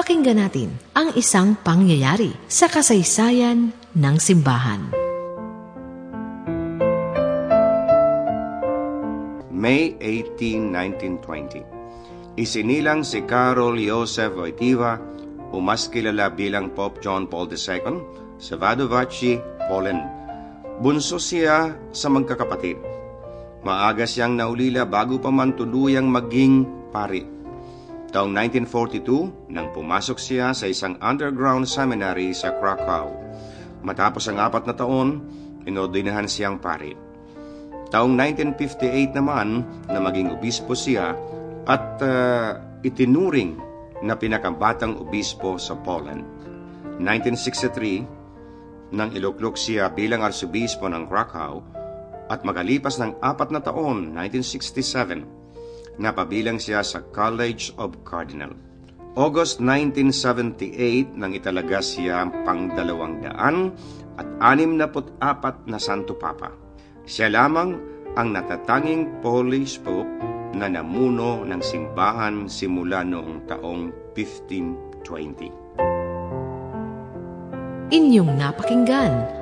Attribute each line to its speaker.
Speaker 1: Pakinggan natin ang isang pangyayari sa kasaysayan ng simbahan.
Speaker 2: May 18, 1920 Isinilang si Carol Joseph Wojtyła o mas kilala bilang Pope John Paul II sa Vadovaci, Poland. Bunso siya sa magkakapatid. Maaga siyang naulila bago pa man tuluyang maging pari. Taong 1942, nang pumasok siya sa isang underground seminary sa Krakow. Matapos ang apat na taon, inordinahan siyang pari. Taong 1958 naman na maging obispo siya at uh, itinuring na pinakabatang obispo sa Poland. 1963, nang iluklok siya bilang arsobispo ng Krakow, at magalipas ng apat na taon, 1967, napabilang siya sa College of Cardinal. August 1978 nang italaga siya pang dalawang daan at anim na apat na Santo Papa. Siya lamang ang natatanging Polish Pope na namuno ng simbahan simula noong taong 1520.
Speaker 1: Inyong napakinggan